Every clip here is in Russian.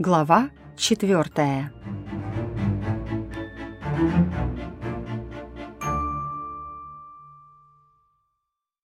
Глава четвертая.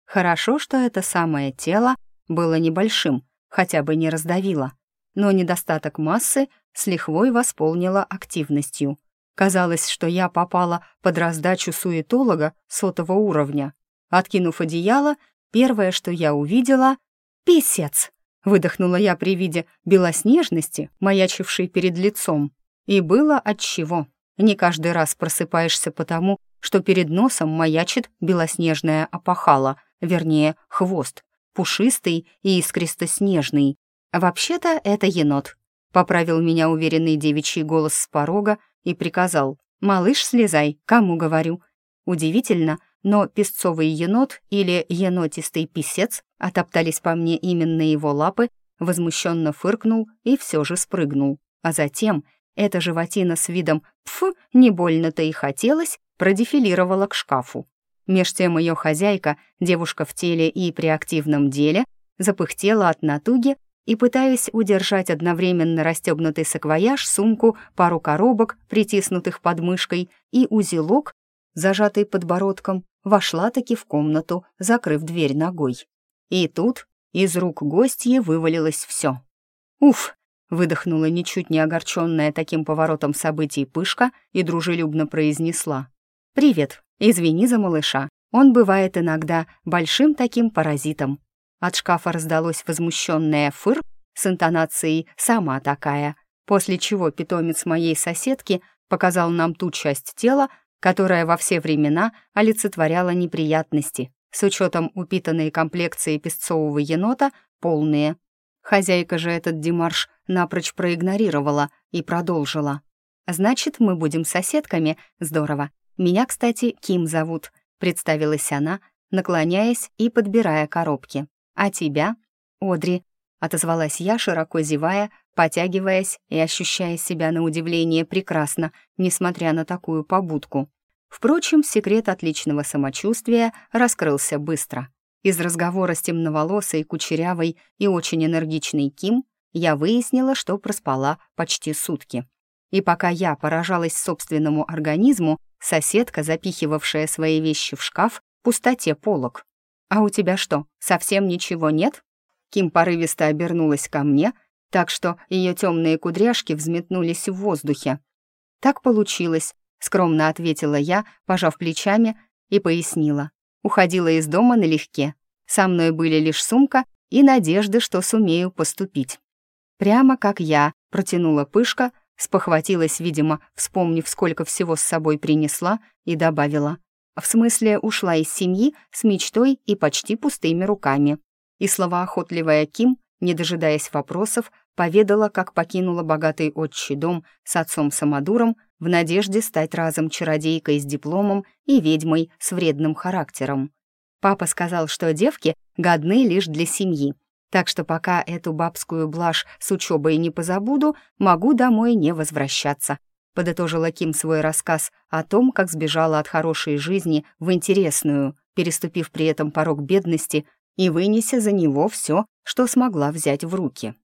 Хорошо, что это самое тело было небольшим, хотя бы не раздавило, но недостаток массы с лихвой восполнила активностью. Казалось, что я попала под раздачу суетолога сотого уровня. Откинув одеяло, первое, что я увидела — писец. Выдохнула я при виде белоснежности, маячившей перед лицом. И было отчего. Не каждый раз просыпаешься потому, что перед носом маячит белоснежная опахала, вернее, хвост, пушистый и искристо-снежный. «Вообще-то это енот», — поправил меня уверенный девичий голос с порога и приказал. «Малыш, слезай, кому говорю». Удивительно, но песцовый енот или енотистый писец отоптались по мне именно его лапы, возмущенно фыркнул и все же спрыгнул. А затем эта животина с видом «пф, не больно-то и хотелось» продефилировала к шкафу. Меж тем ее хозяйка, девушка в теле и при активном деле, запыхтела от натуги и, пытаясь удержать одновременно расстегнутый саквояж, сумку, пару коробок, притиснутых под мышкой, и узелок, зажатый подбородком, вошла-таки в комнату, закрыв дверь ногой. И тут из рук гостьи вывалилось все. «Уф!» — выдохнула ничуть не огорченная таким поворотом событий пышка и дружелюбно произнесла. «Привет, извини за малыша. Он бывает иногда большим таким паразитом». От шкафа раздалось возмущенное «фыр» с интонацией «сама такая», после чего питомец моей соседки показал нам ту часть тела, которая во все времена олицетворяла неприятности, с учетом упитанной комплекции песцового енота, полные. Хозяйка же этот демарш напрочь проигнорировала и продолжила. «Значит, мы будем соседками? Здорово. Меня, кстати, Ким зовут», — представилась она, наклоняясь и подбирая коробки. «А тебя?» «Одри», — отозвалась я, широко зевая, потягиваясь и ощущая себя на удивление прекрасно, несмотря на такую побудку. Впрочем, секрет отличного самочувствия раскрылся быстро. Из разговора с темноволосой, кучерявой и очень энергичной Ким я выяснила, что проспала почти сутки. И пока я поражалась собственному организму, соседка, запихивавшая свои вещи в шкаф, пустоте полок. «А у тебя что, совсем ничего нет?» Ким порывисто обернулась ко мне, так что ее темные кудряшки взметнулись в воздухе. «Так получилось», — скромно ответила я, пожав плечами, и пояснила. Уходила из дома налегке. Со мной были лишь сумка и надежды, что сумею поступить. Прямо как я, протянула пышка, спохватилась, видимо, вспомнив, сколько всего с собой принесла, и добавила. В смысле, ушла из семьи с мечтой и почти пустыми руками. И словоохотливая Ким, не дожидаясь вопросов, поведала, как покинула богатый отчий дом с отцом-самодуром в надежде стать разом чародейкой с дипломом и ведьмой с вредным характером. Папа сказал, что девки годны лишь для семьи, так что пока эту бабскую блажь с учебой не позабуду, могу домой не возвращаться. Подытожила Ким свой рассказ о том, как сбежала от хорошей жизни в интересную, переступив при этом порог бедности и вынеся за него все, что смогла взять в руки.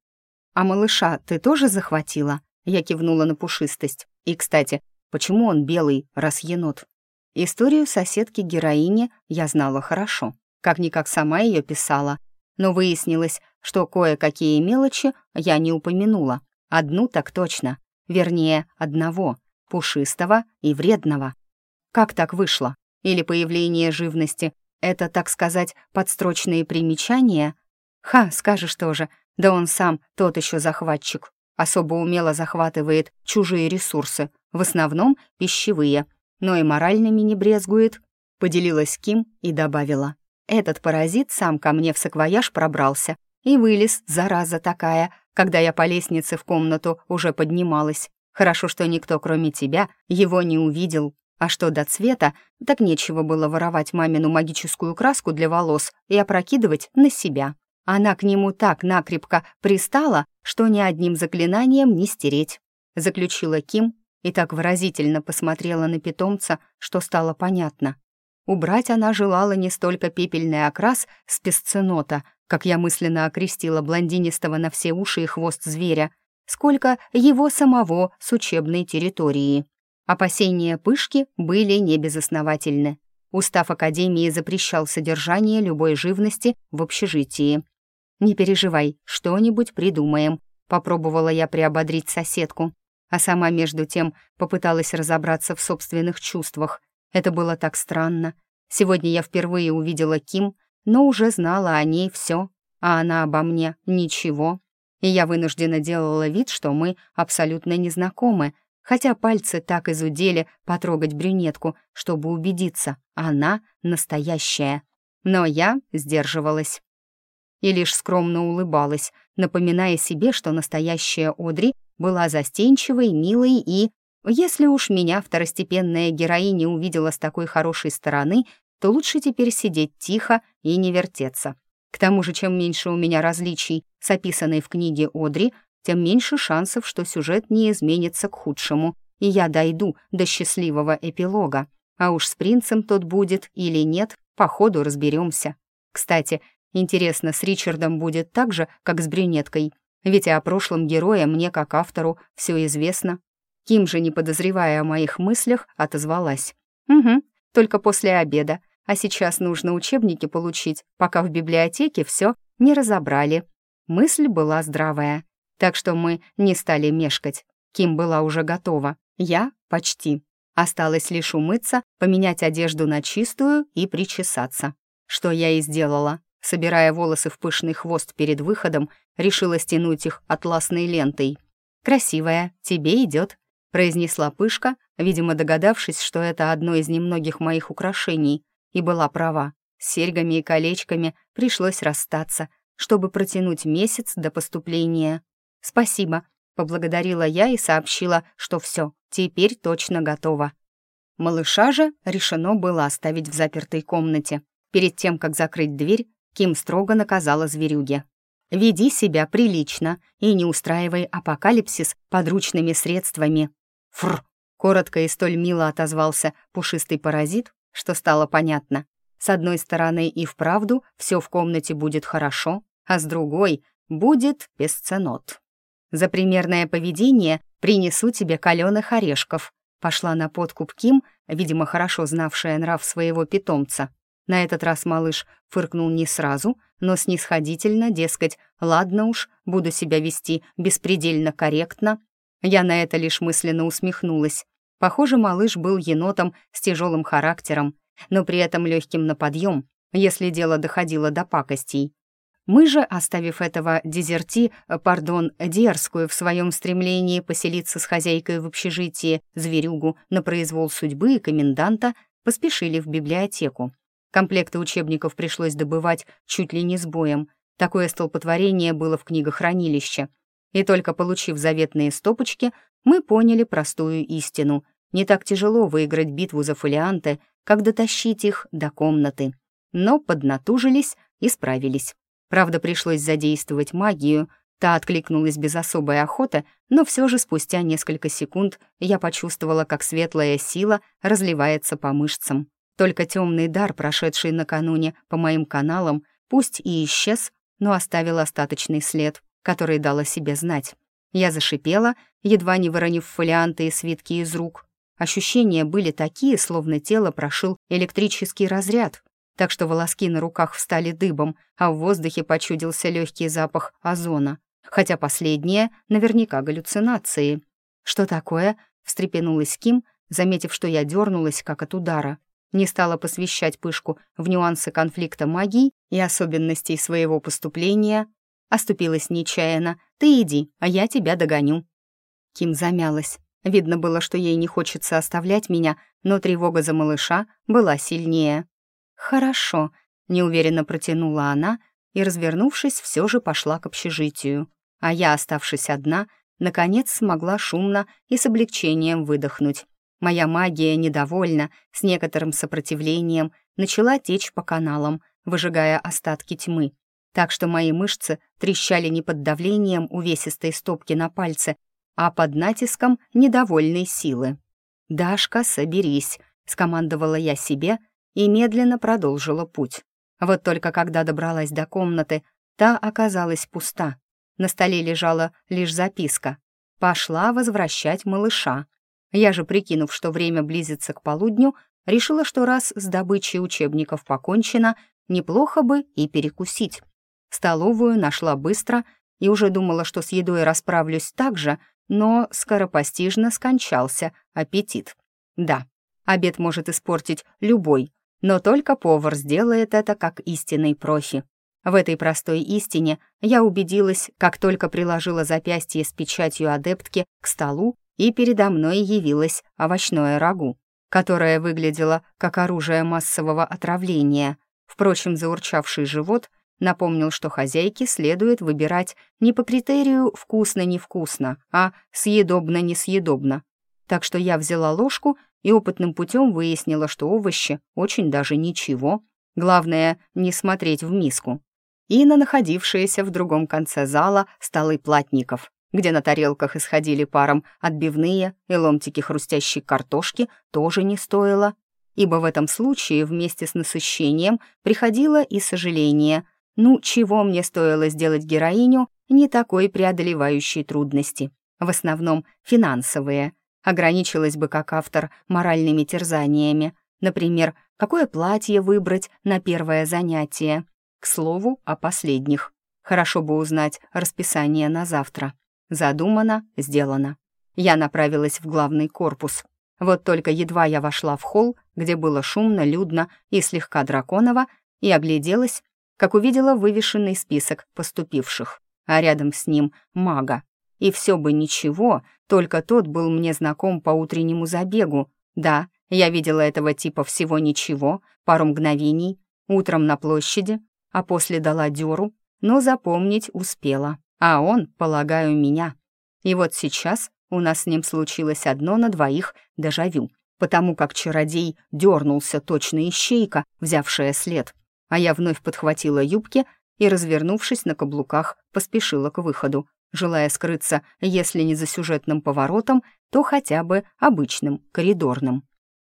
«А малыша ты тоже захватила?» Я кивнула на пушистость. «И, кстати, почему он белый, раз енот?» Историю соседки-героини я знала хорошо, как-никак сама ее писала, но выяснилось, что кое-какие мелочи я не упомянула. Одну так точно, вернее, одного, пушистого и вредного. Как так вышло? Или появление живности — это, так сказать, подстрочные примечания? Ха, скажешь тоже, да он сам тот еще захватчик. Особо умело захватывает чужие ресурсы, в основном пищевые, но и моральными не брезгует. Поделилась Ким и добавила. Этот паразит сам ко мне в саквояж пробрался и вылез, зараза такая, когда я по лестнице в комнату уже поднималась. Хорошо, что никто, кроме тебя, его не увидел. А что до цвета, так нечего было воровать мамину магическую краску для волос и опрокидывать на себя. Она к нему так накрепко пристала, что ни одним заклинанием не стереть. Заключила Ким и так выразительно посмотрела на питомца, что стало понятно. Убрать она желала не столько пепельный окрас с песценота, как я мысленно окрестила блондинистого на все уши и хвост зверя, сколько его самого с учебной территории. Опасения Пышки были небезосновательны. Устав Академии запрещал содержание любой живности в общежитии. «Не переживай, что-нибудь придумаем», — попробовала я приободрить соседку, а сама между тем попыталась разобраться в собственных чувствах. Это было так странно. Сегодня я впервые увидела Ким, но уже знала о ней все, а она обо мне ничего. И я вынуждена делала вид, что мы абсолютно незнакомы, хотя пальцы так изудели потрогать брюнетку, чтобы убедиться, она настоящая. Но я сдерживалась. И лишь скромно улыбалась, напоминая себе, что настоящая Одри была застенчивой, милой и... Если уж меня второстепенная героиня увидела с такой хорошей стороны, то лучше теперь сидеть тихо и не вертеться. К тому же, чем меньше у меня различий с описанной в книге Одри, тем меньше шансов, что сюжет не изменится к худшему, и я дойду до счастливого эпилога. А уж с принцем тот будет или нет, по ходу разберемся. Кстати, интересно, с Ричардом будет так же, как с брюнеткой, ведь и о прошлом герое мне, как автору, все известно. Ким же, не подозревая о моих мыслях, отозвалась. «Угу, только после обеда, а сейчас нужно учебники получить, пока в библиотеке все не разобрали». Мысль была здравая. Так что мы не стали мешкать. Ким была уже готова. Я — почти. Осталось лишь умыться, поменять одежду на чистую и причесаться. Что я и сделала. Собирая волосы в пышный хвост перед выходом, решила стянуть их атласной лентой. «Красивая, тебе идет», — произнесла Пышка, видимо, догадавшись, что это одно из немногих моих украшений, и была права. С серьгами и колечками пришлось расстаться, чтобы протянуть месяц до поступления. «Спасибо», — поблагодарила я и сообщила, что все, теперь точно готово. Малыша же решено было оставить в запертой комнате. Перед тем, как закрыть дверь, Ким строго наказала зверюге. «Веди себя прилично и не устраивай апокалипсис подручными средствами». «Фрр!» — коротко и столь мило отозвался пушистый паразит, что стало понятно. С одной стороны и вправду все в комнате будет хорошо, а с другой будет бесценот. За примерное поведение принесу тебе каленых орешков». Пошла на подкуп Ким, видимо, хорошо знавшая нрав своего питомца. На этот раз малыш фыркнул не сразу, но снисходительно, дескать, «Ладно уж, буду себя вести беспредельно корректно». Я на это лишь мысленно усмехнулась. Похоже, малыш был енотом с тяжелым характером, но при этом легким на подъем, если дело доходило до пакостей. Мы же, оставив этого дезерти, э, пардон, дерзкую в своем стремлении поселиться с хозяйкой в общежитии зверюгу на произвол судьбы и коменданта, поспешили в библиотеку. Комплекты учебников пришлось добывать чуть ли не с боем. Такое столпотворение было в книгохранилище. И только получив заветные стопочки, мы поняли простую истину. Не так тяжело выиграть битву за фолианты, как дотащить их до комнаты. Но поднатужились и справились. Правда, пришлось задействовать магию, та откликнулась без особой охоты, но все же спустя несколько секунд я почувствовала, как светлая сила разливается по мышцам. Только темный дар, прошедший накануне по моим каналам, пусть и исчез, но оставил остаточный след, который дал о себе знать. Я зашипела, едва не выронив фолианты и свитки из рук. Ощущения были такие, словно тело прошил электрический разряд, так что волоски на руках встали дыбом, а в воздухе почудился легкий запах озона. Хотя последнее наверняка галлюцинации. «Что такое?» — встрепенулась Ким, заметив, что я дернулась, как от удара. Не стала посвящать Пышку в нюансы конфликта магии и особенностей своего поступления. Оступилась нечаянно. «Ты иди, а я тебя догоню». Ким замялась. Видно было, что ей не хочется оставлять меня, но тревога за малыша была сильнее. «Хорошо», — неуверенно протянула она и, развернувшись, все же пошла к общежитию. А я, оставшись одна, наконец смогла шумно и с облегчением выдохнуть. Моя магия, недовольна, с некоторым сопротивлением, начала течь по каналам, выжигая остатки тьмы. Так что мои мышцы трещали не под давлением увесистой стопки на пальце, а под натиском недовольной силы. «Дашка, соберись», — скомандовала я себе — и медленно продолжила путь. Вот только когда добралась до комнаты, та оказалась пуста. На столе лежала лишь записка. «Пошла возвращать малыша». Я же, прикинув, что время близится к полудню, решила, что раз с добычей учебников покончено, неплохо бы и перекусить. Столовую нашла быстро и уже думала, что с едой расправлюсь так же, но скоропостижно скончался аппетит. Да, обед может испортить любой, но только повар сделает это как истинный профи. В этой простой истине я убедилась, как только приложила запястье с печатью адептки к столу, и передо мной явилось овощное рагу, которое выглядело как оружие массового отравления. Впрочем, заурчавший живот напомнил, что хозяйке следует выбирать не по критерию «вкусно-невкусно», а «съедобно-несъедобно». Так что я взяла ложку и опытным путем выяснила, что овощи очень даже ничего. Главное, не смотреть в миску. И на находившиеся в другом конце зала столы платников, где на тарелках исходили паром отбивные и ломтики хрустящей картошки, тоже не стоило, ибо в этом случае вместе с насыщением приходило и сожаление. Ну, чего мне стоило сделать героиню не такой преодолевающей трудности? В основном финансовые. Ограничилась бы как автор моральными терзаниями. Например, какое платье выбрать на первое занятие. К слову, о последних. Хорошо бы узнать расписание на завтра. Задумано, сделано. Я направилась в главный корпус. Вот только едва я вошла в холл, где было шумно, людно и слегка драконово, и огляделась, как увидела вывешенный список поступивших, а рядом с ним — мага. И все бы ничего, только тот был мне знаком по утреннему забегу. Да, я видела этого типа всего ничего, пару мгновений, утром на площади, а после дала дёру, но запомнить успела а он, полагаю, меня. И вот сейчас у нас с ним случилось одно на двоих дежавю, потому как чародей дернулся точно ищейка, взявшая след, а я вновь подхватила юбки и, развернувшись на каблуках, поспешила к выходу, желая скрыться, если не за сюжетным поворотом, то хотя бы обычным, коридорным.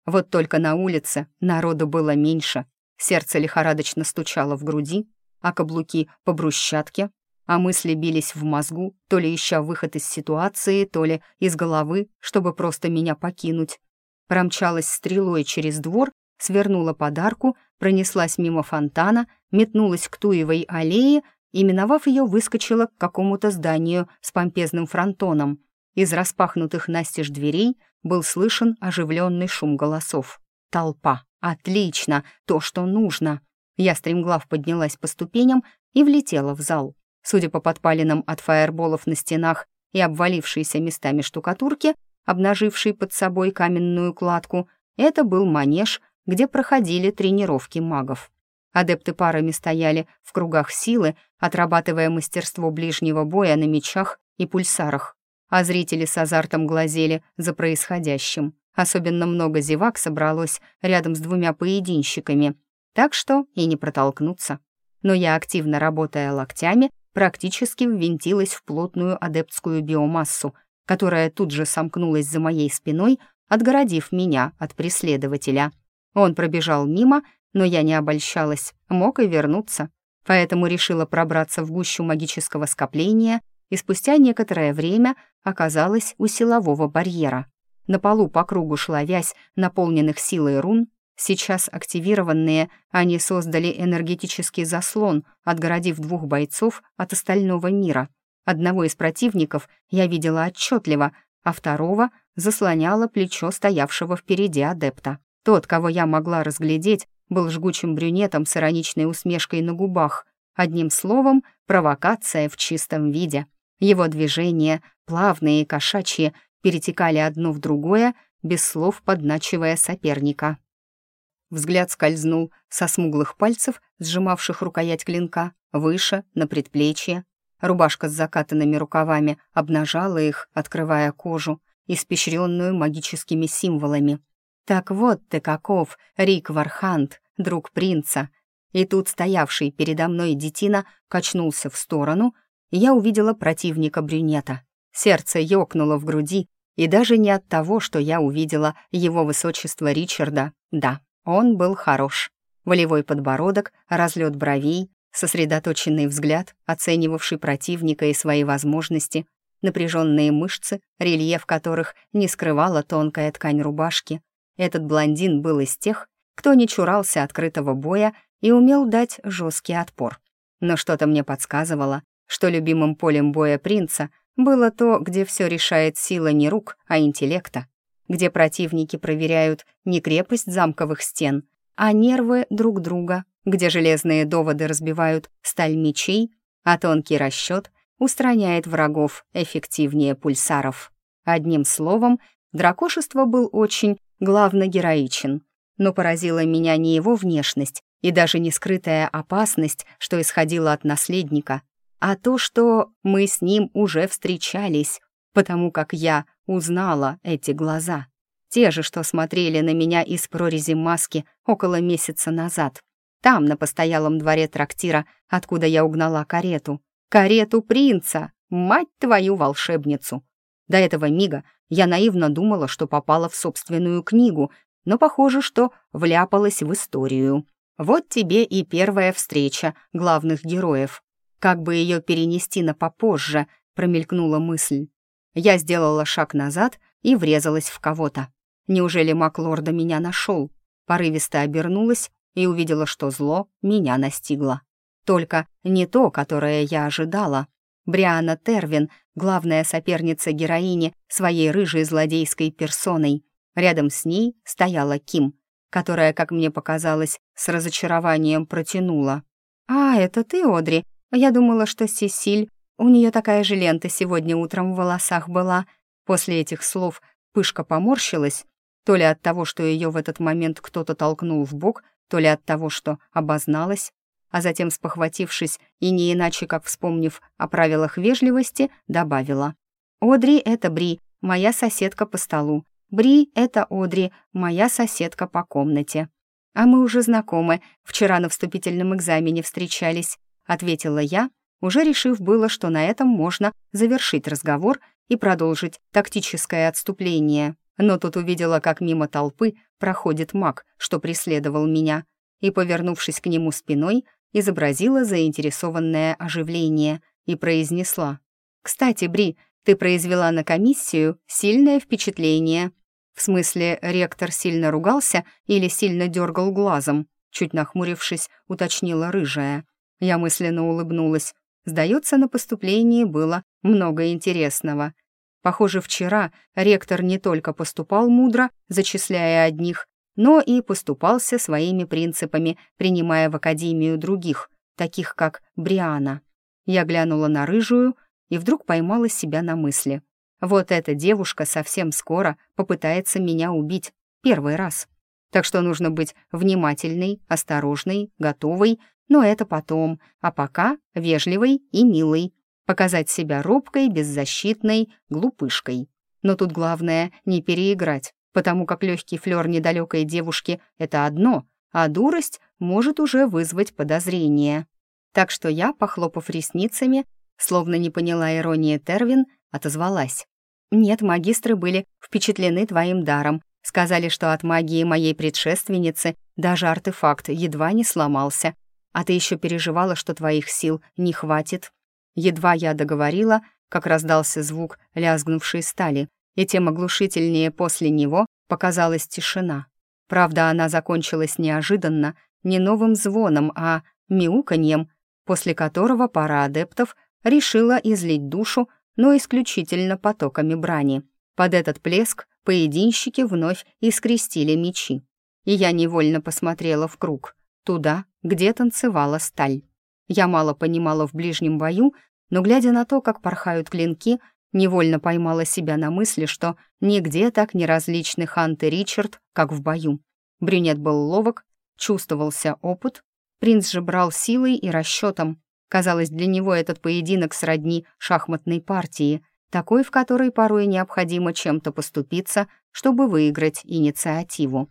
Вот только на улице народу было меньше, сердце лихорадочно стучало в груди, а каблуки по брусчатке а мысли бились в мозгу, то ли ища выход из ситуации, то ли из головы, чтобы просто меня покинуть. Промчалась стрелой через двор, свернула подарку, пронеслась мимо фонтана, метнулась к Туевой аллее и, миновав ее, выскочила к какому-то зданию с помпезным фронтоном. Из распахнутых настежь дверей был слышен оживленный шум голосов. «Толпа! Отлично! То, что нужно!» Я стремглав поднялась по ступеням и влетела в зал. Судя по подпалинам от фаерболов на стенах и обвалившейся местами штукатурки, обнажившей под собой каменную кладку, это был манеж, где проходили тренировки магов. Адепты парами стояли в кругах силы, отрабатывая мастерство ближнего боя на мечах и пульсарах, а зрители с азартом глазели за происходящим. Особенно много зевак собралось рядом с двумя поединщиками, так что и не протолкнуться. Но я, активно работая локтями, практически ввинтилась в плотную адептскую биомассу, которая тут же сомкнулась за моей спиной, отгородив меня от преследователя. Он пробежал мимо, но я не обольщалась, мог и вернуться, поэтому решила пробраться в гущу магического скопления и спустя некоторое время оказалась у силового барьера. На полу по кругу шла вязь наполненных силой рун, Сейчас активированные, они создали энергетический заслон, отгородив двух бойцов от остального мира. Одного из противников я видела отчетливо, а второго заслоняло плечо стоявшего впереди адепта. Тот, кого я могла разглядеть, был жгучим брюнетом с ироничной усмешкой на губах. Одним словом, провокация в чистом виде. Его движения, плавные и кошачьи, перетекали одно в другое, без слов подначивая соперника. Взгляд скользнул со смуглых пальцев, сжимавших рукоять клинка, выше, на предплечье. Рубашка с закатанными рукавами обнажала их, открывая кожу, испещренную магическими символами. «Так вот ты каков, Рик Вархант, друг принца!» И тут стоявший передо мной детина качнулся в сторону, и я увидела противника брюнета. Сердце ёкнуло в груди, и даже не от того, что я увидела его высочество Ричарда, да, он был хорош. Волевой подбородок, разлет бровей, сосредоточенный взгляд, оценивавший противника и свои возможности, напряженные мышцы, рельеф которых не скрывала тонкая ткань рубашки. Этот блондин был из тех, кто не чурался открытого боя и умел дать жесткий отпор. Но что-то мне подсказывало, что любимым полем боя принца было то, где все решает сила не рук, а интеллекта, где противники проверяют не крепость замковых стен, а нервы друг друга, где железные доводы разбивают сталь мечей, а тонкий расчет устраняет врагов эффективнее пульсаров. Одним словом, дракошество был очень главно героичен, но поразила меня не его внешность и даже не скрытая опасность, что исходила от наследника, а то, что мы с ним уже встречались, потому как я узнала эти глаза. Те же, что смотрели на меня из прорези маски около месяца назад. Там, на постоялом дворе трактира, откуда я угнала карету. Карету принца! Мать твою волшебницу! До этого мига я наивно думала, что попала в собственную книгу, но похоже, что вляпалась в историю. Вот тебе и первая встреча главных героев. Как бы ее перенести на попозже, промелькнула мысль. Я сделала шаг назад и врезалась в кого-то. Неужели Маклорда меня нашел? Порывисто обернулась и увидела, что зло меня настигло. Только не то, которое я ожидала. Бриана Тервин, главная соперница героини своей рыжей злодейской персоной. Рядом с ней стояла Ким, которая, как мне показалось, с разочарованием протянула. «А, это ты, Одри? Я думала, что Сесиль... У нее такая же лента сегодня утром в волосах была». После этих слов Пышка поморщилась, то ли от того, что ее в этот момент кто-то толкнул в бок, то ли от того, что обозналась, а затем, спохватившись и не иначе как вспомнив о правилах вежливости, добавила. «Одри — это Бри, моя соседка по столу. Бри — это Одри, моя соседка по комнате». «А мы уже знакомы, вчера на вступительном экзамене встречались», — ответила я, уже решив было, что на этом можно завершить разговор и продолжить тактическое отступление. Но тут увидела, как мимо толпы проходит маг, что преследовал меня, и, повернувшись к нему спиной, изобразила заинтересованное оживление и произнесла. «Кстати, Бри, ты произвела на комиссию сильное впечатление». В смысле, ректор сильно ругался или сильно дергал глазом? Чуть нахмурившись, уточнила рыжая. Я мысленно улыбнулась. Сдается, на поступлении было много интересного. Похоже, вчера ректор не только поступал мудро, зачисляя одних, но и поступался своими принципами, принимая в академию других, таких как Бриана. Я глянула на рыжую и вдруг поймала себя на мысли. Вот эта девушка совсем скоро попытается меня убить. Первый раз. Так что нужно быть внимательной, осторожной, готовой, но это потом, а пока вежливой и милой. Показать себя робкой, беззащитной, глупышкой. Но тут главное не переиграть, потому как легкий флер недалекой девушки — это одно, а дурость может уже вызвать подозрение. Так что я, похлопав ресницами, словно не поняла иронии Тервин, отозвалась. «Нет, магистры были впечатлены твоим даром, сказали, что от магии моей предшественницы даже артефакт едва не сломался, а ты еще переживала, что твоих сил не хватит». Едва я договорила, как раздался звук лязгнувшей стали, и тем оглушительнее после него показалась тишина. Правда, она закончилась неожиданно, не новым звоном, а мяуканьем, после которого пара адептов решила излить душу, но исключительно потоками брани. Под этот плеск поединщики вновь искрестили мечи. И я невольно посмотрела в круг, туда, где танцевала сталь. Я мало понимала в ближнем бою, но, глядя на то, как порхают клинки, Невольно поймала себя на мысли, что нигде так не различны Хант и Ричард, как в бою. Брюнет был ловок, чувствовался опыт, принц же брал силой и расчетом. Казалось, для него этот поединок сродни шахматной партии, такой, в которой порой необходимо чем-то поступиться, чтобы выиграть инициативу.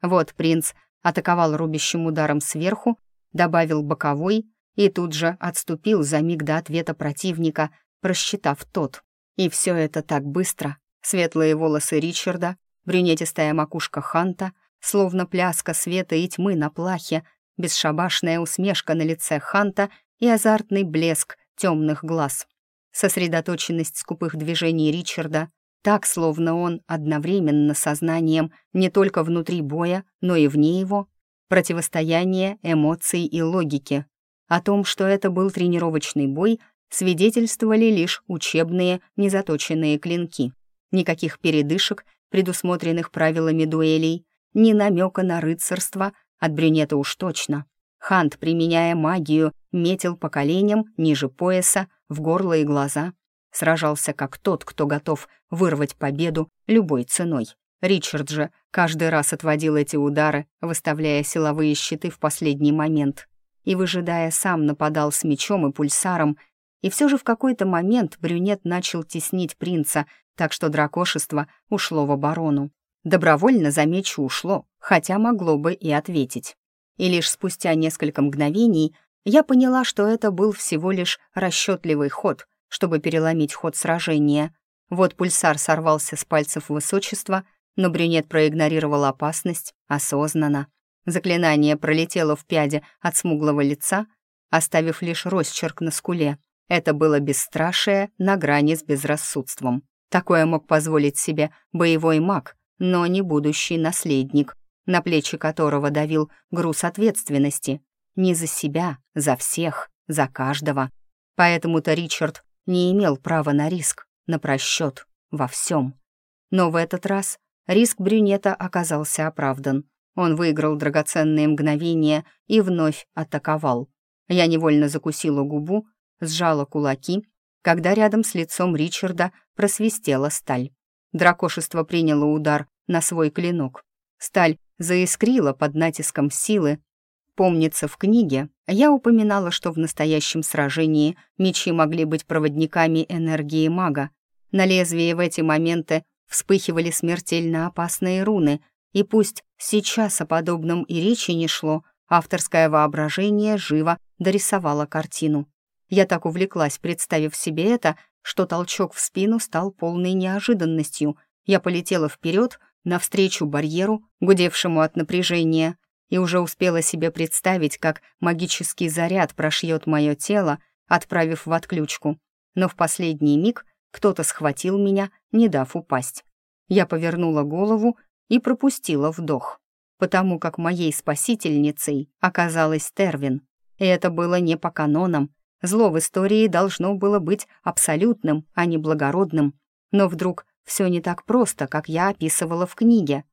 Вот принц атаковал рубящим ударом сверху, добавил боковой и тут же отступил за миг до ответа противника, просчитав тот. И все это так быстро. Светлые волосы Ричарда, брюнетистая макушка Ханта, словно пляска света и тьмы на плахе, бесшабашная усмешка на лице Ханта и азартный блеск темных глаз. Сосредоточенность скупых движений Ричарда, так, словно он одновременно сознанием не только внутри боя, но и вне его, противостояние эмоций и логики. О том, что это был тренировочный бой, свидетельствовали лишь учебные, незаточенные клинки. Никаких передышек, предусмотренных правилами дуэлей, ни намека на рыцарство, от брюнета уж точно. Хант, применяя магию, метил по коленям, ниже пояса, в горло и глаза. Сражался как тот, кто готов вырвать победу любой ценой. Ричард же каждый раз отводил эти удары, выставляя силовые щиты в последний момент. И, выжидая, сам нападал с мечом и пульсаром, и все же в какой-то момент брюнет начал теснить принца, так что дракошество ушло в оборону. Добровольно за меч ушло, хотя могло бы и ответить. И лишь спустя несколько мгновений я поняла, что это был всего лишь расчетливый ход, чтобы переломить ход сражения. Вот пульсар сорвался с пальцев высочества, но брюнет проигнорировал опасность осознанно. Заклинание пролетело в пяде от смуглого лица, оставив лишь росчерк на скуле. Это было бесстрашие на грани с безрассудством. Такое мог позволить себе боевой маг, но не будущий наследник, на плечи которого давил груз ответственности. Не за себя, за всех, за каждого. Поэтому-то Ричард не имел права на риск, на просчет, во всем. Но в этот раз риск брюнета оказался оправдан. Он выиграл драгоценные мгновения и вновь атаковал. Я невольно закусила губу, сжала кулаки, когда рядом с лицом Ричарда просвистела сталь. Дракошество приняло удар на свой клинок. Сталь заискрила под натиском силы. Помнится, в книге я упоминала, что в настоящем сражении мечи могли быть проводниками энергии мага. На лезвии в эти моменты вспыхивали смертельно опасные руны, и пусть сейчас о подобном и речи не шло, авторское воображение живо дорисовало картину. Я так увлеклась, представив себе это, что толчок в спину стал полной неожиданностью. Я полетела вперед, навстречу барьеру, гудевшему от напряжения, и уже успела себе представить, как магический заряд прошьет мое тело, отправив в отключку. Но в последний миг кто-то схватил меня, не дав упасть. Я повернула голову и пропустила вдох, потому как моей спасительницей оказалась Тервин. И это было не по канонам, Зло в истории должно было быть абсолютным, а не благородным. Но вдруг все не так просто, как я описывала в книге.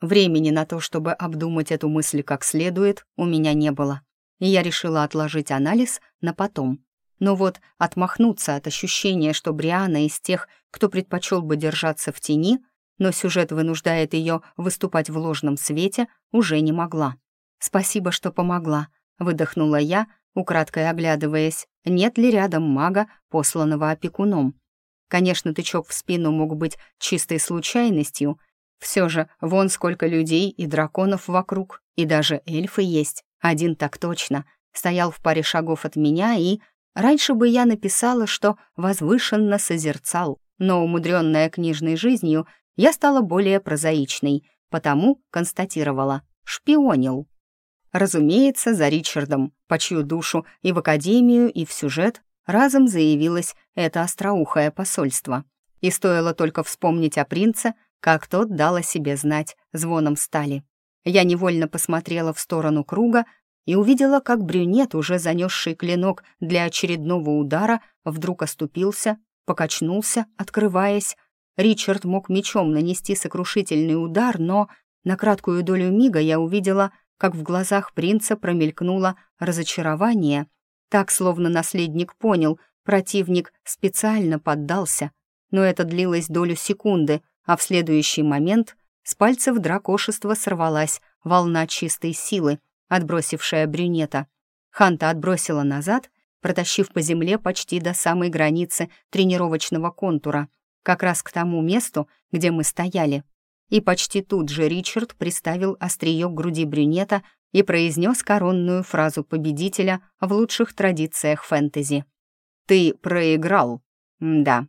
Времени на то, чтобы обдумать эту мысль как следует, у меня не было. И я решила отложить анализ на потом. Но вот отмахнуться от ощущения, что Бриана из тех, кто предпочел бы держаться в тени, но сюжет вынуждает ее выступать в ложном свете, уже не могла. «Спасибо, что помогла», — выдохнула я, украдкой оглядываясь, нет ли рядом мага, посланного опекуном. Конечно, тычок в спину мог быть чистой случайностью. Все же, вон сколько людей и драконов вокруг, и даже эльфы есть. Один так точно. Стоял в паре шагов от меня и... Раньше бы я написала, что возвышенно созерцал, но, умудренная книжной жизнью, я стала более прозаичной, потому констатировала «шпионил». Разумеется, за Ричардом, по чью душу и в Академию, и в сюжет разом заявилось это остроухое посольство. И стоило только вспомнить о принце, как тот дал о себе знать звоном стали. Я невольно посмотрела в сторону круга и увидела, как брюнет, уже занесший клинок для очередного удара, вдруг оступился, покачнулся, открываясь. Ричард мог мечом нанести сокрушительный удар, но на краткую долю мига я увидела, как в глазах принца промелькнуло разочарование, так, словно наследник понял, противник специально поддался. Но это длилось долю секунды, а в следующий момент с пальцев дракошества сорвалась волна чистой силы, отбросившая брюнета. Ханта отбросила назад, протащив по земле почти до самой границы тренировочного контура, как раз к тому месту, где мы стояли. И почти тут же Ричард приставил острие к груди брюнета и произнес коронную фразу победителя в лучших традициях фэнтези. «Ты проиграл». да.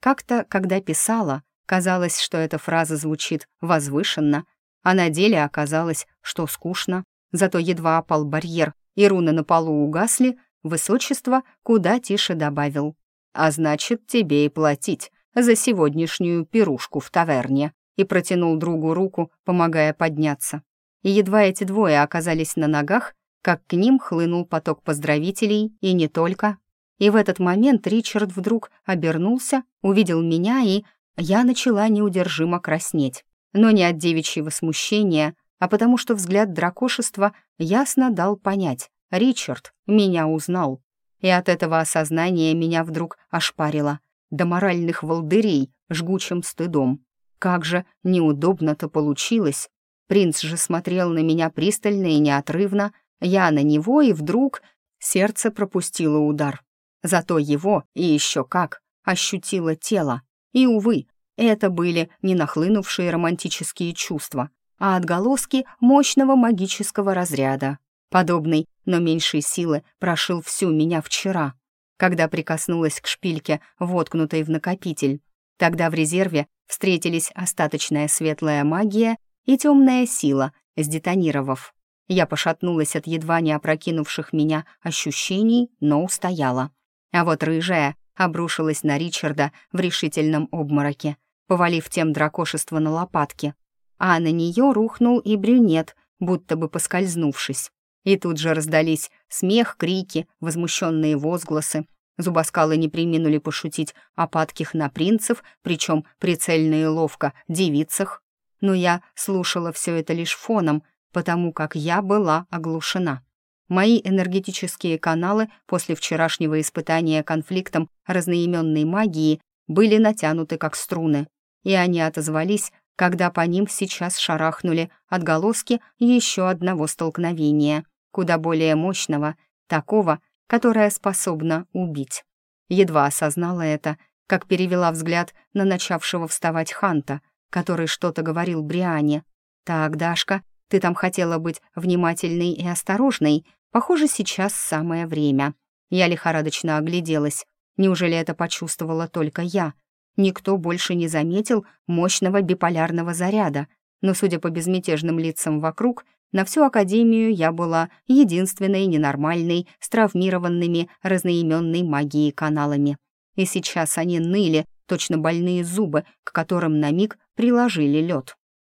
Как-то, когда писала, казалось, что эта фраза звучит возвышенно, а на деле оказалось, что скучно. Зато едва опал барьер, и руны на полу угасли, высочество куда тише добавил. «А значит, тебе и платить за сегодняшнюю пирушку в таверне», и протянул другу руку, помогая подняться. И едва эти двое оказались на ногах, как к ним хлынул поток поздравителей, и не только. И в этот момент Ричард вдруг обернулся, увидел меня, и я начала неудержимо краснеть. Но не от девичьего смущения, а потому что взгляд дракошества ясно дал понять. Ричард меня узнал. И от этого осознания меня вдруг ошпарило. До моральных волдырей, жгучим стыдом. Как же неудобно-то получилось. Принц же смотрел на меня пристально и неотрывно, я на него, и вдруг сердце пропустило удар. Зато его, и еще как, ощутило тело. И, увы, это были не нахлынувшие романтические чувства, а отголоски мощного магического разряда. Подобный, но меньшей силы, прошил всю меня вчера, когда прикоснулась к шпильке, воткнутой в накопитель. Тогда в резерве встретились остаточная светлая магия и темная сила, сдетонировав. Я пошатнулась от едва не опрокинувших меня ощущений, но устояла. А вот рыжая обрушилась на Ричарда в решительном обмороке, повалив тем дракошество на лопатки. А на нее рухнул и брюнет, будто бы поскользнувшись. И тут же раздались смех, крики, возмущенные возгласы. Зубоскалы не приминули пошутить о падких на принцев, причем прицельно и ловко девицах. Но я слушала все это лишь фоном, потому как я была оглушена. Мои энергетические каналы после вчерашнего испытания конфликтом разноименной магии были натянуты как струны, и они отозвались, когда по ним сейчас шарахнули отголоски еще одного столкновения, куда более мощного, такого, которое способно убить. Едва осознала это, как перевела взгляд на начавшего вставать Ханта, который что-то говорил Бриане. «Так, Дашка, ты там хотела быть внимательной и осторожной, Похоже, сейчас самое время. Я лихорадочно огляделась. Неужели это почувствовала только я? Никто больше не заметил мощного биполярного заряда, но, судя по безмятежным лицам вокруг, на всю Академию я была единственной ненормальной с травмированными разноименной магией каналами. И сейчас они ныли, точно больные зубы, к которым на миг приложили лед.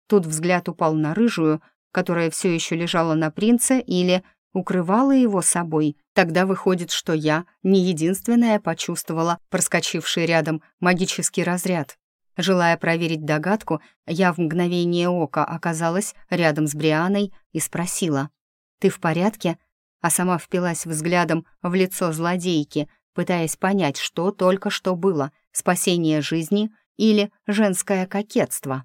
Тут взгляд упал на рыжую, которая все еще лежала на принце, или укрывала его собой. Тогда выходит, что я не единственная почувствовала проскочивший рядом магический разряд. Желая проверить догадку, я в мгновение ока оказалась рядом с Брианой и спросила, «Ты в порядке?» а сама впилась взглядом в лицо злодейки, пытаясь понять, что только что было — спасение жизни или женское кокетство.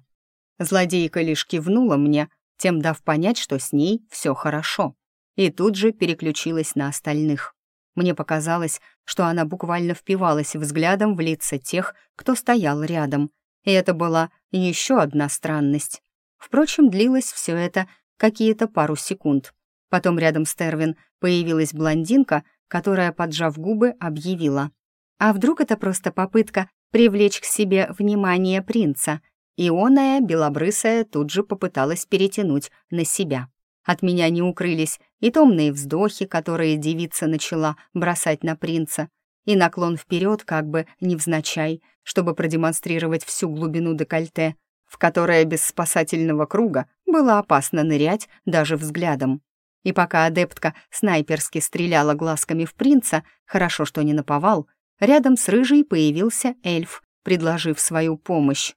Злодейка лишь кивнула мне, тем дав понять, что с ней все хорошо и тут же переключилась на остальных. Мне показалось, что она буквально впивалась взглядом в лица тех, кто стоял рядом, и это была еще одна странность. Впрочем, длилось все это какие-то пару секунд. Потом рядом с Тервин появилась блондинка, которая, поджав губы, объявила. «А вдруг это просто попытка привлечь к себе внимание принца?» Ионая, белобрысая, тут же попыталась перетянуть на себя. От меня не укрылись и томные вздохи, которые девица начала бросать на принца, и наклон вперед, как бы невзначай, чтобы продемонстрировать всю глубину декольте, в которое без спасательного круга было опасно нырять даже взглядом. И пока адептка снайперски стреляла глазками в принца, хорошо, что не наповал, рядом с рыжей появился эльф, предложив свою помощь.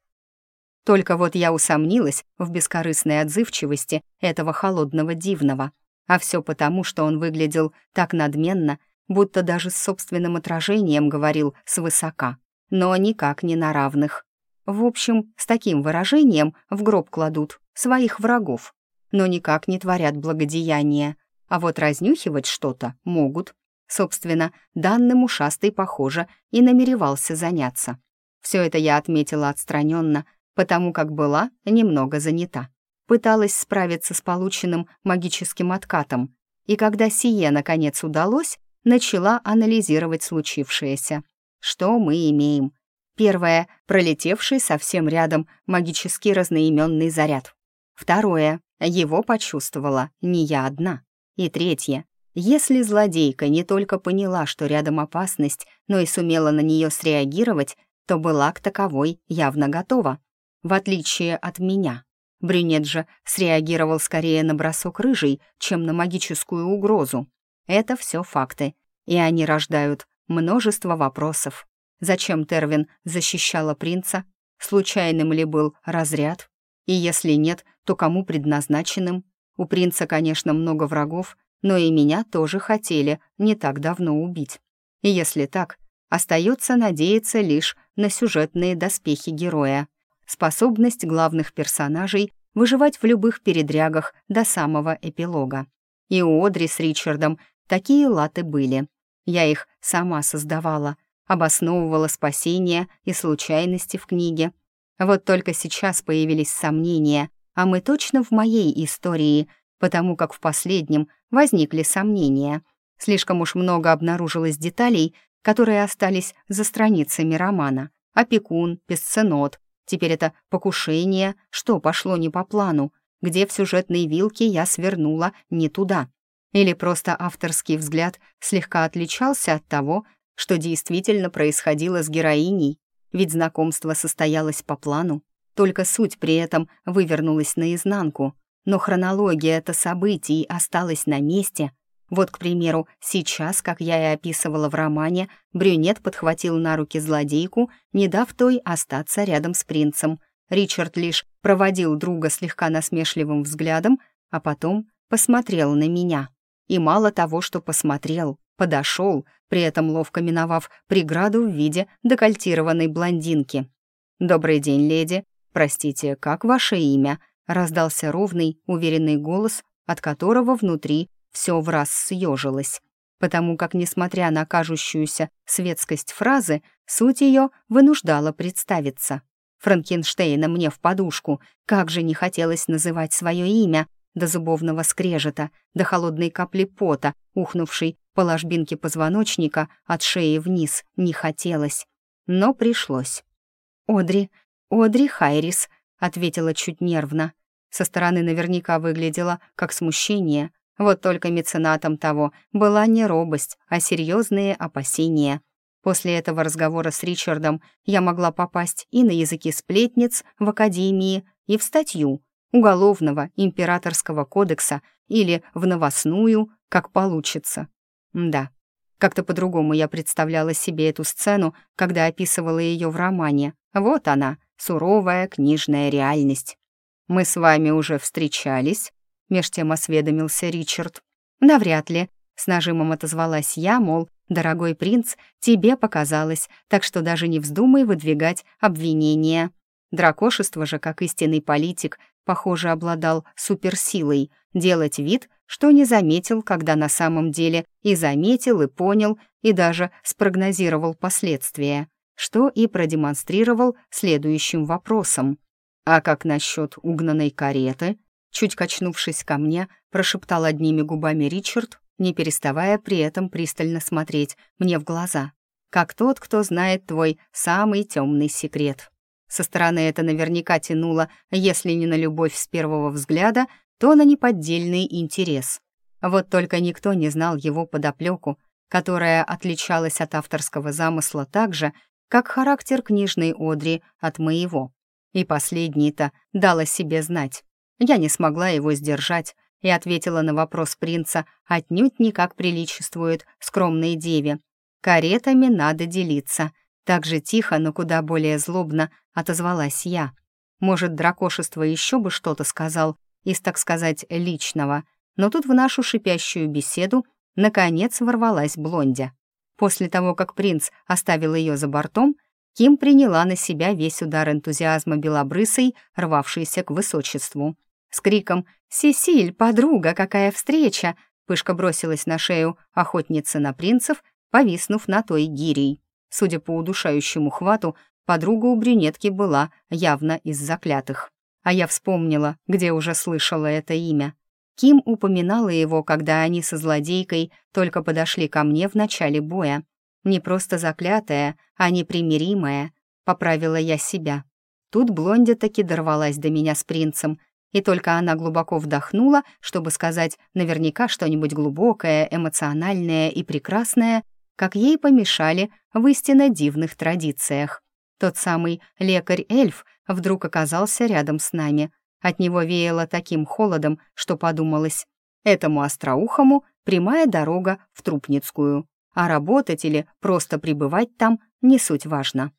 Только вот я усомнилась в бескорыстной отзывчивости этого холодного дивного. А все потому, что он выглядел так надменно, будто даже с собственным отражением говорил свысока, но никак не на равных. В общем, с таким выражением в гроб кладут своих врагов, но никак не творят благодеяния. А вот разнюхивать что-то могут. Собственно, данным ушастый, похоже, и намеревался заняться. Все это я отметила отстраненно, потому как была немного занята. Пыталась справиться с полученным магическим откатом, и когда сие, наконец, удалось, начала анализировать случившееся. Что мы имеем? Первое — пролетевший совсем рядом магический разноименный заряд. Второе Его почувствовала не я одна. И третье. Если злодейка не только поняла, что рядом опасность, но и сумела на нее среагировать, то была к таковой явно готова. В отличие от меня. Брюнет же среагировал скорее на бросок рыжий, чем на магическую угрозу. Это все факты, и они рождают множество вопросов. Зачем Тервин защищала принца? Случайным ли был разряд? И если нет, то кому предназначенным? У принца, конечно, много врагов, но и меня тоже хотели не так давно убить. И если так, остается надеяться лишь на сюжетные доспехи героя, способность главных персонажей выживать в любых передрягах до самого эпилога. И у Одри с Ричардом такие латы были. Я их сама создавала, обосновывала спасение и случайности в книге. Вот только сейчас появились сомнения, а мы точно в моей истории, потому как в последнем возникли сомнения. Слишком уж много обнаружилось деталей, которые остались за страницами романа. Опекун, песценот, теперь это покушение, что пошло не по плану, где в сюжетной вилке я свернула не туда. Или просто авторский взгляд слегка отличался от того, что действительно происходило с героиней, ведь знакомство состоялось по плану, только суть при этом вывернулась наизнанку — но хронология это событий осталась на месте. Вот, к примеру, сейчас, как я и описывала в романе, брюнет подхватил на руки злодейку, не дав той остаться рядом с принцем. Ричард лишь проводил друга слегка насмешливым взглядом, а потом посмотрел на меня. И мало того, что посмотрел, подошел, при этом ловко миновав преграду в виде декольтированной блондинки. «Добрый день, леди. Простите, как ваше имя?» Раздался ровный, уверенный голос, от которого внутри все в раз съежилось. Потому как, несмотря на кажущуюся светскость фразы, суть ее вынуждала представиться. Франкенштейна мне в подушку, как же не хотелось называть свое имя, до зубовного скрежета, до холодной капли пота, ухнувшей по ложбинке позвоночника от шеи вниз, не хотелось. Но пришлось. «Одри, Одри Хайрис», — ответила чуть нервно. Со стороны наверняка выглядело как смущение. Вот только меценатом того была не робость, а серьезные опасения. После этого разговора с Ричардом я могла попасть и на языки сплетниц в академии, и в статью Уголовного императорского кодекса или в новостную, как получится. Да, как-то по-другому я представляла себе эту сцену, когда описывала ее в романе. Вот она, суровая книжная реальность. «Мы с вами уже встречались?» — меж тем осведомился Ричард. «Да вряд ли», — с нажимом отозвалась я, мол, «Дорогой принц, тебе показалось, так что даже не вздумай выдвигать обвинения». Дракошество же, как истинный политик, похоже, обладал суперсилой делать вид, что не заметил, когда на самом деле и заметил, и понял, и даже спрогнозировал последствия, что и продемонстрировал следующим вопросом. «А как насчет угнанной кареты?» Чуть качнувшись ко мне, прошептал одними губами Ричард, не переставая при этом пристально смотреть мне в глаза, как тот, кто знает твой самый темный секрет. Со стороны это наверняка тянуло, если не на любовь с первого взгляда, то на неподдельный интерес. Вот только никто не знал его подоплеку, которая отличалась от авторского замысла так же, как характер книжной Одри от моего. И последний-то дал себе знать. Я не смогла его сдержать и ответила на вопрос принца отнюдь не как приличествует скромной деве. «Каретами надо делиться», так же тихо, но куда более злобно отозвалась я. Может, дракошество еще бы что-то сказал из, так сказать, личного, но тут в нашу шипящую беседу наконец ворвалась блондя. После того, как принц оставил ее за бортом, Ким приняла на себя весь удар энтузиазма белобрысой, рвавшейся к высочеству. С криком «Сесиль, подруга, какая встреча!» Пышка бросилась на шею охотницы на принцев, повиснув на той гирей. Судя по удушающему хвату, подруга у брюнетки была явно из заклятых. А я вспомнила, где уже слышала это имя. Ким упоминала его, когда они со злодейкой только подошли ко мне в начале боя. Не просто заклятая, а непримиримая, поправила я себя. Тут блондя таки дорвалась до меня с принцем, И только она глубоко вдохнула, чтобы сказать наверняка что-нибудь глубокое, эмоциональное и прекрасное, как ей помешали в истинно дивных традициях. Тот самый лекарь-эльф вдруг оказался рядом с нами. От него веяло таким холодом, что подумалось. Этому остроухому прямая дорога в Трупницкую. А работать или просто пребывать там не суть важно.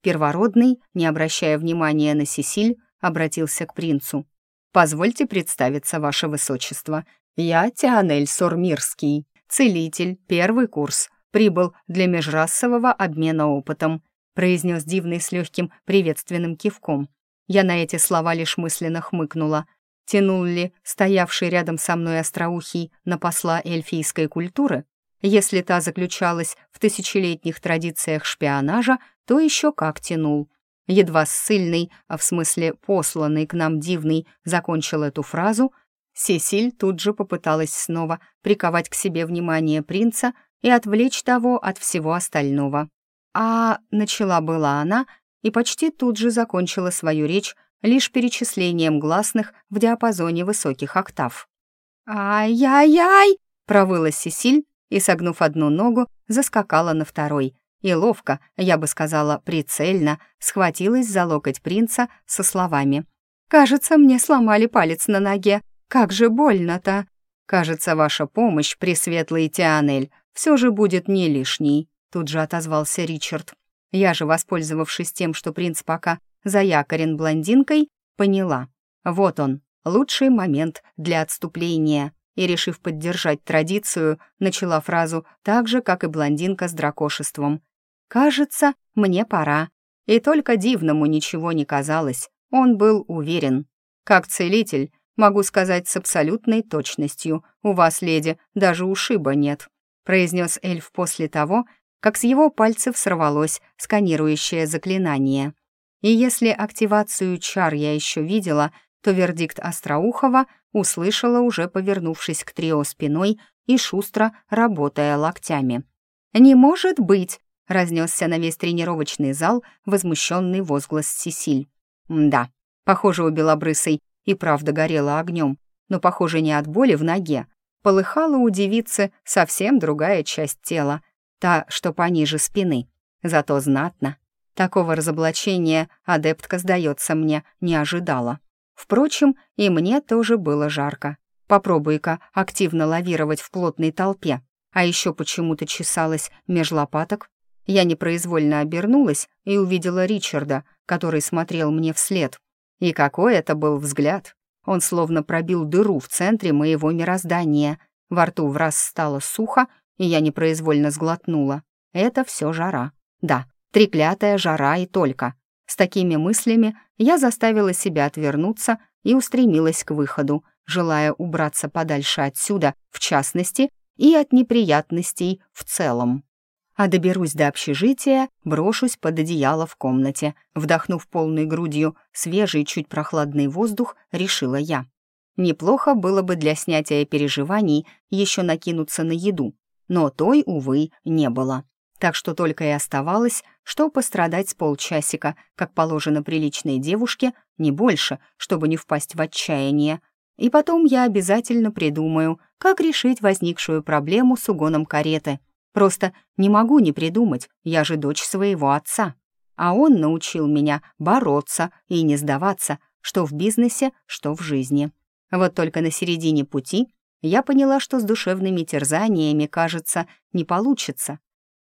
Первородный, не обращая внимания на Сесиль, обратился к принцу. «Позвольте представиться, ваше высочество. Я Тианель Сурмирский, целитель, первый курс. Прибыл для межрасового обмена опытом», произнес дивный с легким приветственным кивком. Я на эти слова лишь мысленно хмыкнула. Тянул ли стоявший рядом со мной остроухий на посла эльфийской культуры? Если та заключалась в тысячелетних традициях шпионажа, то еще как тянул. Едва ссыльный, а в смысле посланный к нам дивный, закончил эту фразу, Сесиль тут же попыталась снова приковать к себе внимание принца и отвлечь того от всего остального. А начала была она и почти тут же закончила свою речь лишь перечислением гласных в диапазоне высоких октав. «Ай-яй-яй!» — провыла Сесиль и, согнув одну ногу, заскакала на второй. И ловко, я бы сказала, прицельно, схватилась за локоть принца со словами. «Кажется, мне сломали палец на ноге. Как же больно-то!» «Кажется, ваша помощь, пресветлый Тианель, все же будет не лишней», тут же отозвался Ричард. Я же, воспользовавшись тем, что принц пока заякорен блондинкой, поняла. Вот он, лучший момент для отступления и, решив поддержать традицию, начала фразу так же, как и блондинка с дракошеством. «Кажется, мне пора». И только дивному ничего не казалось, он был уверен. «Как целитель, могу сказать с абсолютной точностью, у вас, леди, даже ушиба нет», произнес эльф после того, как с его пальцев сорвалось сканирующее заклинание. И если активацию чар я еще видела, то вердикт Остроухова услышала, уже повернувшись к трио спиной и шустро работая локтями. «Не может быть!» — разнесся на весь тренировочный зал возмущенный возглас Сесиль. «Да, похоже, у белобрысой и правда горела огнем, но, похоже, не от боли в ноге. Полыхала у девицы совсем другая часть тела, та, что пониже спины. Зато знатно. Такого разоблачения адептка, сдается мне, не ожидала. Впрочем, и мне тоже было жарко. Попробуй-ка активно лавировать в плотной толпе. А еще почему-то чесалась меж лопаток. Я непроизвольно обернулась и увидела Ричарда, который смотрел мне вслед. И какой это был взгляд! Он словно пробил дыру в центре моего мироздания. Во рту в раз стало сухо, и я непроизвольно сглотнула. Это все жара. Да, треклятая жара и только. С такими мыслями я заставила себя отвернуться и устремилась к выходу, желая убраться подальше отсюда, в частности, и от неприятностей в целом. А доберусь до общежития, брошусь под одеяло в комнате. Вдохнув полной грудью свежий, чуть прохладный воздух, решила я. Неплохо было бы для снятия переживаний еще накинуться на еду, но той, увы, не было так что только и оставалось, что пострадать с полчасика, как положено приличной девушке, не больше, чтобы не впасть в отчаяние. И потом я обязательно придумаю, как решить возникшую проблему с угоном кареты. Просто не могу не придумать, я же дочь своего отца. А он научил меня бороться и не сдаваться, что в бизнесе, что в жизни. Вот только на середине пути я поняла, что с душевными терзаниями, кажется, не получится,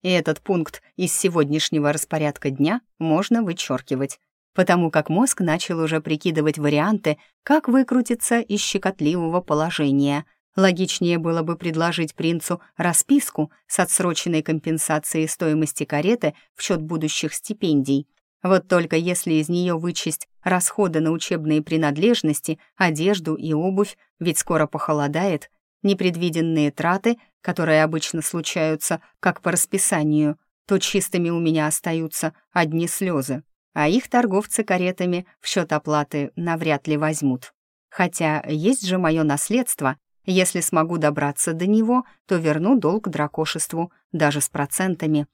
и этот пункт из сегодняшнего распорядка дня можно вычеркивать, потому как мозг начал уже прикидывать варианты, как выкрутиться из щекотливого положения. Логичнее было бы предложить принцу расписку с отсроченной компенсацией стоимости кареты в счет будущих стипендий. Вот только если из нее вычесть расходы на учебные принадлежности, одежду и обувь, ведь скоро похолодает, непредвиденные траты, которые обычно случаются как по расписанию, то чистыми у меня остаются одни слезы, а их торговцы каретами в счет оплаты навряд ли возьмут. Хотя есть же мое наследство, если смогу добраться до него, то верну долг дракошеству, даже с процентами.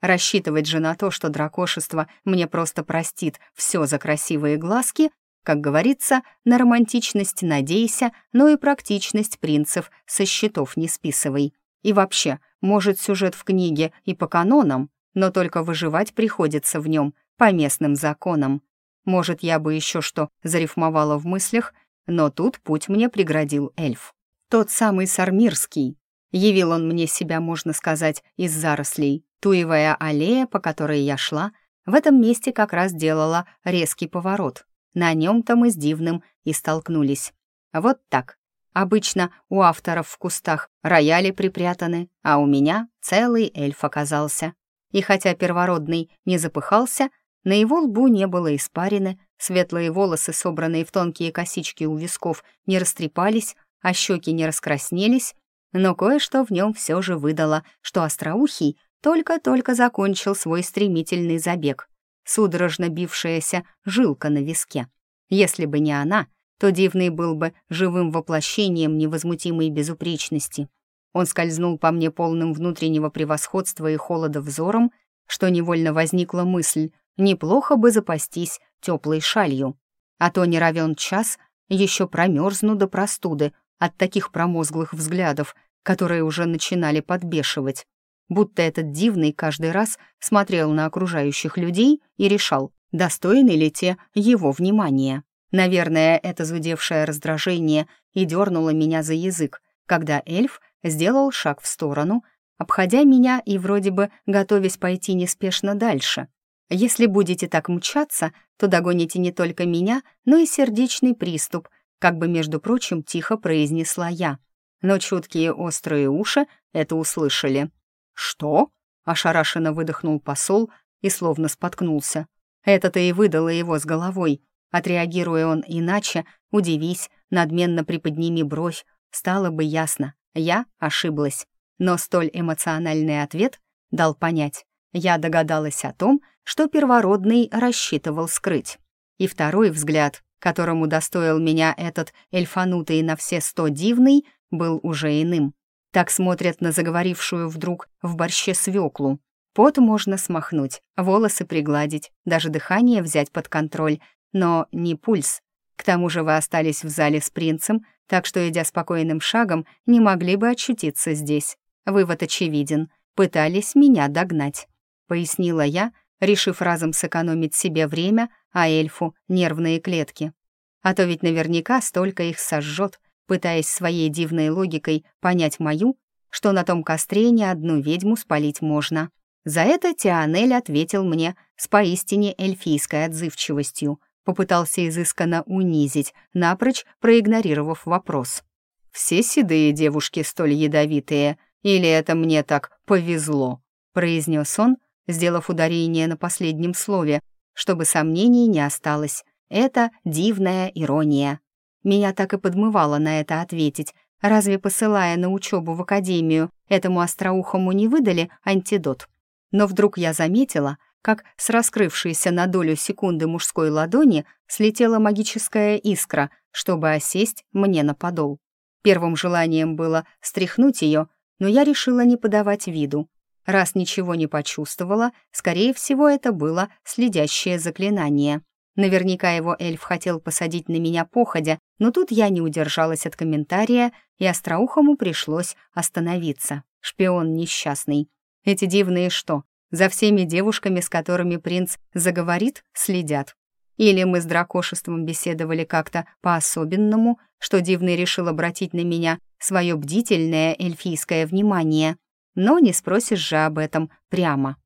Рассчитывать же на то, что дракошество мне просто простит все за красивые глазки, Как говорится, на романтичность надейся, но и практичность принцев со счетов не списывай. И вообще, может, сюжет в книге и по канонам, но только выживать приходится в нем по местным законам. Может, я бы еще что зарифмовала в мыслях, но тут путь мне преградил эльф. Тот самый Сармирский. Явил он мне себя, можно сказать, из зарослей. Туевая аллея, по которой я шла, в этом месте как раз делала резкий поворот. На нем-то мы с Дивным и столкнулись. Вот так. Обычно у авторов в кустах рояли припрятаны, а у меня целый эльф оказался. И хотя первородный не запыхался, на его лбу не было испарины, светлые волосы, собранные в тонкие косички у висков, не растрепались, а щеки не раскраснелись, но кое-что в нем все же выдало, что остроухий только-только закончил свой стремительный забег судорожно бившаяся жилка на виске. Если бы не она, то Дивный был бы живым воплощением невозмутимой безупречности. Он скользнул по мне полным внутреннего превосходства и холода взором, что невольно возникла мысль, неплохо бы запастись теплой шалью. А то не равен час, еще промерзну до простуды от таких промозглых взглядов, которые уже начинали подбешивать будто этот дивный каждый раз смотрел на окружающих людей и решал, достойны ли те его внимания. Наверное, это зудевшее раздражение и дернуло меня за язык, когда эльф сделал шаг в сторону, обходя меня и вроде бы готовясь пойти неспешно дальше. Если будете так мчаться, то догоните не только меня, но и сердечный приступ, как бы, между прочим, тихо произнесла я. Но чуткие острые уши это услышали. «Что?» — ошарашенно выдохнул посол и словно споткнулся. Это-то и выдало его с головой. Отреагируя он иначе, удивись, надменно приподними бровь, стало бы ясно, я ошиблась. Но столь эмоциональный ответ дал понять. Я догадалась о том, что первородный рассчитывал скрыть. И второй взгляд, которому достоил меня этот эльфанутый на все сто дивный, был уже иным. Так смотрят на заговорившую вдруг в борще свеклу. Пот можно смахнуть, волосы пригладить, даже дыхание взять под контроль, но не пульс. К тому же вы остались в зале с принцем, так что, идя спокойным шагом, не могли бы очутиться здесь. Вывод очевиден. Пытались меня догнать. Пояснила я, решив разом сэкономить себе время, а эльфу — нервные клетки. А то ведь наверняка столько их сожжет, пытаясь своей дивной логикой понять мою, что на том костре не одну ведьму спалить можно. За это Тианель ответил мне с поистине эльфийской отзывчивостью, попытался изысканно унизить, напрочь проигнорировав вопрос. «Все седые девушки столь ядовитые, или это мне так повезло?» произнес он, сделав ударение на последнем слове, чтобы сомнений не осталось. Это дивная ирония. Меня так и подмывало на это ответить. Разве, посылая на учебу в академию, этому остроухому не выдали антидот? Но вдруг я заметила, как с раскрывшейся на долю секунды мужской ладони слетела магическая искра, чтобы осесть мне на подол. Первым желанием было стряхнуть ее, но я решила не подавать виду. Раз ничего не почувствовала, скорее всего, это было следящее заклинание. Наверняка его эльф хотел посадить на меня походя, но тут я не удержалась от комментария, и остроухому пришлось остановиться. Шпион несчастный. Эти дивные что, за всеми девушками, с которыми принц заговорит, следят? Или мы с дракошеством беседовали как-то по-особенному, что дивный решил обратить на меня свое бдительное эльфийское внимание? Но не спросишь же об этом прямо.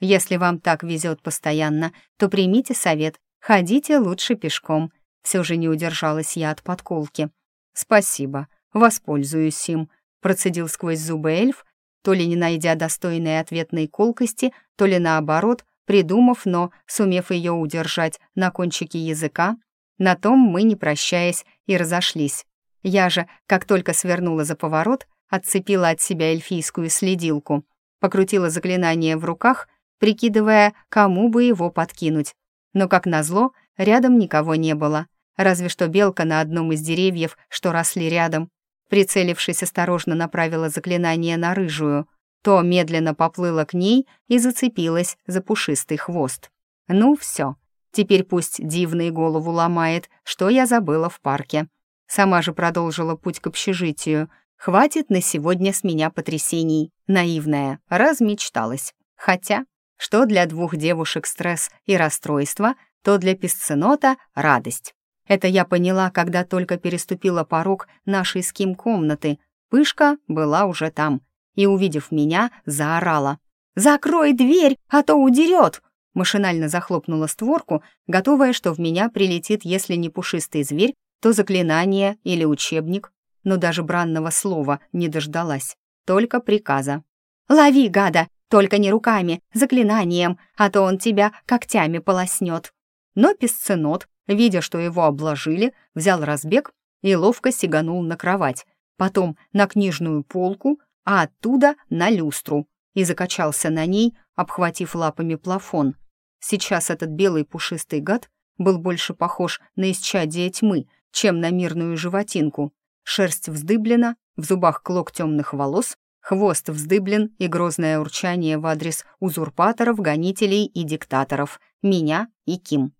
Если вам так везет постоянно, то примите совет Ходите лучше пешком. Все же не удержалась я от подколки. Спасибо, воспользуюсь им, процедил сквозь зубы эльф, то ли не найдя достойной ответной колкости, то ли наоборот, придумав, но сумев ее удержать на кончике языка. На том мы, не прощаясь, и разошлись. Я же, как только свернула за поворот, отцепила от себя эльфийскую следилку, покрутила заклинание в руках, прикидывая, кому бы его подкинуть, но, как назло, рядом никого не было, разве что белка на одном из деревьев, что росли рядом. Прицелившись, осторожно направила заклинание на рыжую. То медленно поплыла к ней и зацепилась за пушистый хвост. Ну все, Теперь пусть дивный голову ломает, что я забыла в парке. Сама же продолжила путь к общежитию. Хватит на сегодня с меня потрясений. Наивная, размечталась. Хотя, что для двух девушек стресс и расстройство, то для песценота — радость. Это я поняла, когда только переступила порог нашей с Ким комнаты. Пышка была уже там и, увидев меня, заорала. «Закрой дверь, а то удерет!» Машинально захлопнула створку, готовая, что в меня прилетит, если не пушистый зверь, то заклинание или учебник. Но даже бранного слова не дождалась, только приказа. «Лови, гада, только не руками, заклинанием, а то он тебя когтями полоснет». Но песценот, видя, что его обложили, взял разбег и ловко сиганул на кровать, потом на книжную полку, а оттуда на люстру, и закачался на ней, обхватив лапами плафон. Сейчас этот белый пушистый гад был больше похож на исчадие тьмы, чем на мирную животинку. Шерсть вздыблена, в зубах клок темных волос, хвост вздыблен и грозное урчание в адрес узурпаторов, гонителей и диктаторов, меня и Ким.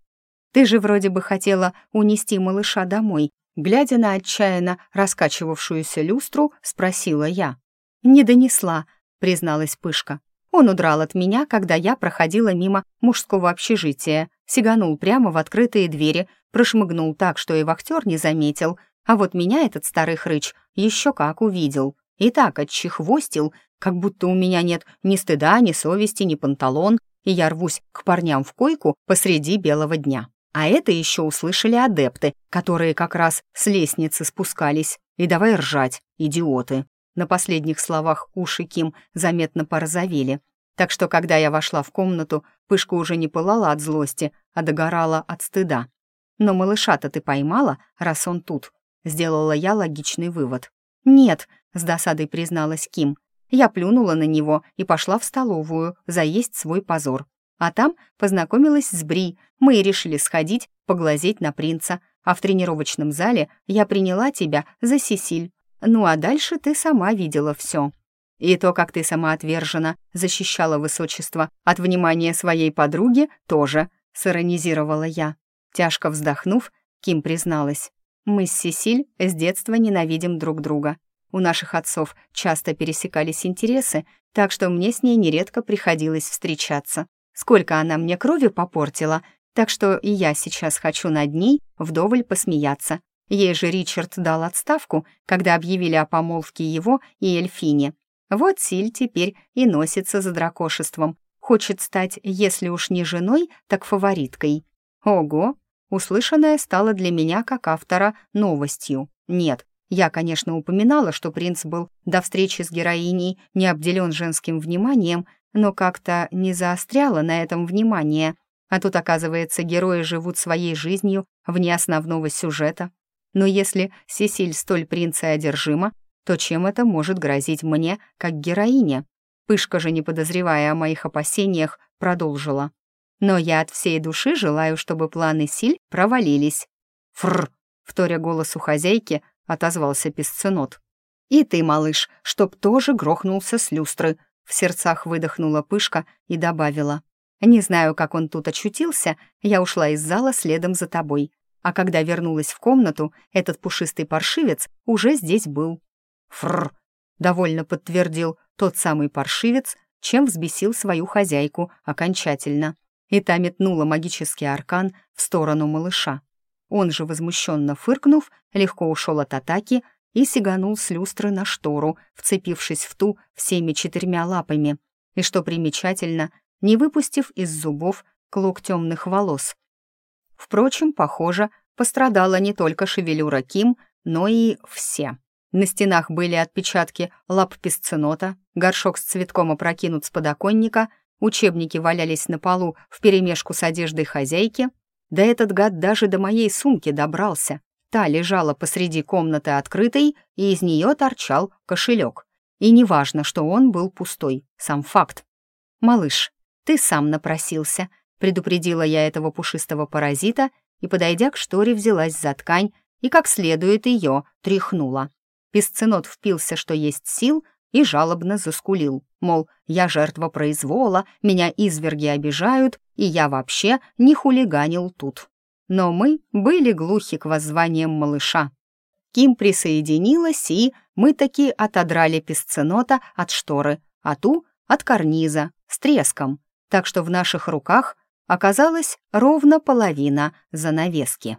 «Ты же вроде бы хотела унести малыша домой», глядя на отчаянно раскачивавшуюся люстру, спросила я. «Не донесла», — призналась Пышка. Он удрал от меня, когда я проходила мимо мужского общежития, сиганул прямо в открытые двери, прошмыгнул так, что и вахтер не заметил, а вот меня этот старый хрыч еще как увидел. И так отчихвостил, как будто у меня нет ни стыда, ни совести, ни панталон, и я рвусь к парням в койку посреди белого дня. А это еще услышали адепты, которые как раз с лестницы спускались. И давай ржать, идиоты. На последних словах уши Ким заметно порозовели. Так что, когда я вошла в комнату, пышка уже не пылала от злости, а догорала от стыда. «Но малыша-то ты поймала, раз он тут?» Сделала я логичный вывод. «Нет», — с досадой призналась Ким. Я плюнула на него и пошла в столовую заесть свой позор. А там познакомилась с Бри, мы и решили сходить, поглазеть на принца, а в тренировочном зале я приняла тебя за Сесиль. Ну а дальше ты сама видела все. И то, как ты самоотверженно защищала высочество от внимания своей подруги, тоже, сиронизировала я. Тяжко вздохнув, Ким призналась. Мы с Сесиль с детства ненавидим друг друга. У наших отцов часто пересекались интересы, так что мне с ней нередко приходилось встречаться. Сколько она мне крови попортила, так что и я сейчас хочу над ней вдоволь посмеяться, Ей же Ричард дал отставку, когда объявили о помолвке его и Эльфине. Вот Силь теперь и носится за дракошеством. Хочет стать, если уж не женой, так фавориткой. Ого! Услышанное стало для меня, как автора, новостью. Нет, я, конечно, упоминала, что принц был до встречи с героиней не обделен женским вниманием, но как-то не заостряла на этом внимание. А тут, оказывается, герои живут своей жизнью вне основного сюжета. Но если Сесиль столь принца одержима, то чем это может грозить мне, как героине? Пышка же, не подозревая о моих опасениях, продолжила. Но я от всей души желаю, чтобы планы Силь провалились. Фрр, вторя голосу хозяйки, отозвался песценот. «И ты, малыш, чтоб тоже грохнулся с люстры», в сердцах выдохнула Пышка и добавила. «Не знаю, как он тут очутился, я ушла из зала следом за тобой а когда вернулась в комнату, этот пушистый паршивец уже здесь был. «Фррр!» — довольно подтвердил тот самый паршивец, чем взбесил свою хозяйку окончательно. И та метнула магический аркан в сторону малыша. Он же, возмущенно фыркнув, легко ушел от атаки и сиганул с люстры на штору, вцепившись в ту всеми четырьмя лапами. И, что примечательно, не выпустив из зубов клок темных волос, Впрочем, похоже, пострадала не только шевелюра Ким, но и все. На стенах были отпечатки лап песценота, горшок с цветком опрокинут с подоконника, учебники валялись на полу вперемешку с одеждой хозяйки. Да этот гад даже до моей сумки добрался. Та лежала посреди комнаты открытой, и из нее торчал кошелек. И неважно, что он был пустой, сам факт. «Малыш, ты сам напросился», Предупредила я этого пушистого паразита и, подойдя к шторе, взялась за ткань и как следует ее тряхнула. Песценот впился, что есть сил, и жалобно заскулил, мол, я жертва произвола, меня изверги обижают, и я вообще не хулиганил тут. Но мы были глухи к воззваниям малыша. Ким присоединилась, и мы таки отодрали песценота от шторы, а ту — от карниза, с треском, так что в наших руках оказалась ровно половина занавески.